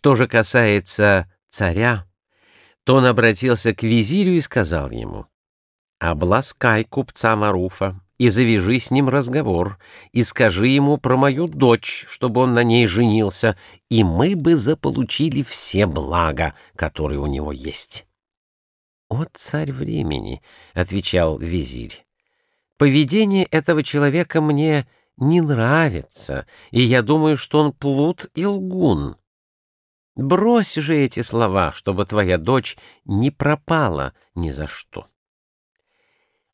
Что же касается царя, то он обратился к визирю и сказал ему, «Обласкай купца Маруфа и завяжи с ним разговор, и скажи ему про мою дочь, чтобы он на ней женился, и мы бы заполучили все блага, которые у него есть». «О, царь времени!» — отвечал визирь. «Поведение этого человека мне не нравится, и я думаю, что он плут и лгун. Брось же эти слова, чтобы твоя дочь не пропала ни за что».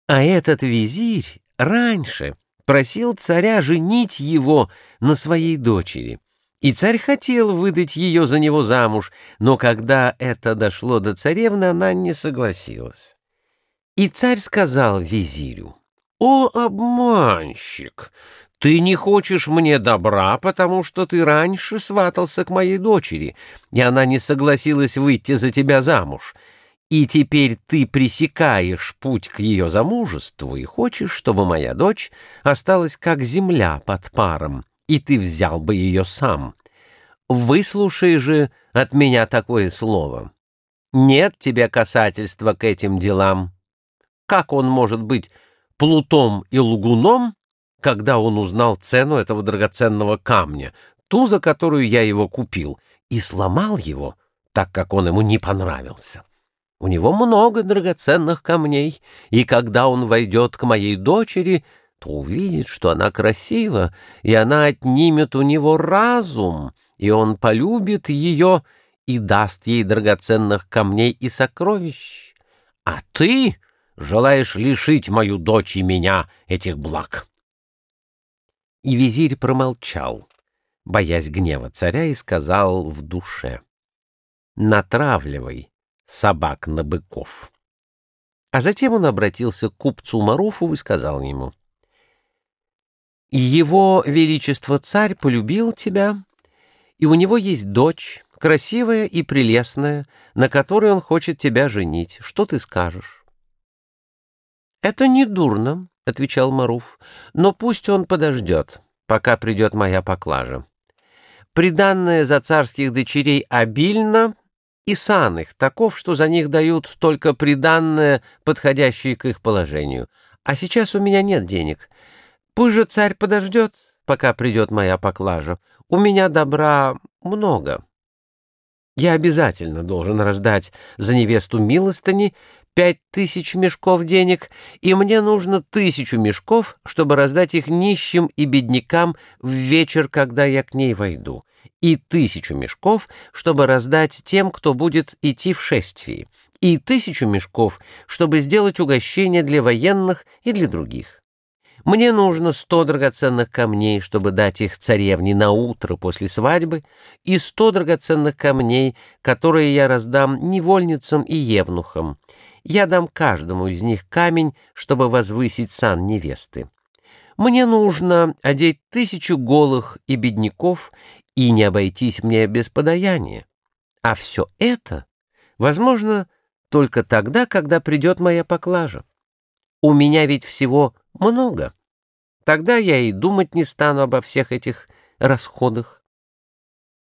А этот визирь раньше просил царя женить его на своей дочери. И царь хотел выдать ее за него замуж, но когда это дошло до царевны, она не согласилась. И царь сказал визирю, «О, обманщик! Ты не хочешь мне добра, потому что ты раньше сватался к моей дочери, и она не согласилась выйти за тебя замуж. И теперь ты пресекаешь путь к ее замужеству и хочешь, чтобы моя дочь осталась как земля под паром, и ты взял бы ее сам. Выслушай же от меня такое слово. Нет тебе касательства к этим делам. Как он может быть плутом и лгуном, когда он узнал цену этого драгоценного камня, ту, за которую я его купил, и сломал его, так как он ему не понравился? У него много драгоценных камней, и когда он войдет к моей дочери — то увидит, что она красива, и она отнимет у него разум, и он полюбит ее и даст ей драгоценных камней и сокровищ. А ты желаешь лишить мою дочь и меня этих благ. И визирь промолчал, боясь гнева царя, и сказал в душе, «Натравливай собак на быков». А затем он обратился к купцу Маруфу и сказал ему, — его Величество Царь полюбил тебя, и у него есть дочь, красивая и прелестная, на которой он хочет тебя женить. Что ты скажешь? — Это не дурно, — отвечал Маруф, — но пусть он подождет, пока придет моя поклажа. Приданное за царских дочерей обильно, и сан их таков, что за них дают только приданное, подходящее к их положению. А сейчас у меня нет денег — Пусть же царь подождет, пока придет моя поклажа. У меня добра много. Я обязательно должен раздать за невесту милостыни пять тысяч мешков денег, и мне нужно тысячу мешков, чтобы раздать их нищим и беднякам в вечер, когда я к ней войду, и тысячу мешков, чтобы раздать тем, кто будет идти в шествии, и тысячу мешков, чтобы сделать угощение для военных и для других. Мне нужно сто драгоценных камней, чтобы дать их царевне на утро после свадьбы, и сто драгоценных камней, которые я раздам невольницам и евнухам. Я дам каждому из них камень, чтобы возвысить сан невесты. Мне нужно одеть тысячу голых и бедняков, и не обойтись мне без подаяния. А все это возможно только тогда, когда придет моя поклажа. У меня ведь всего много. Тогда я и думать не стану обо всех этих расходах.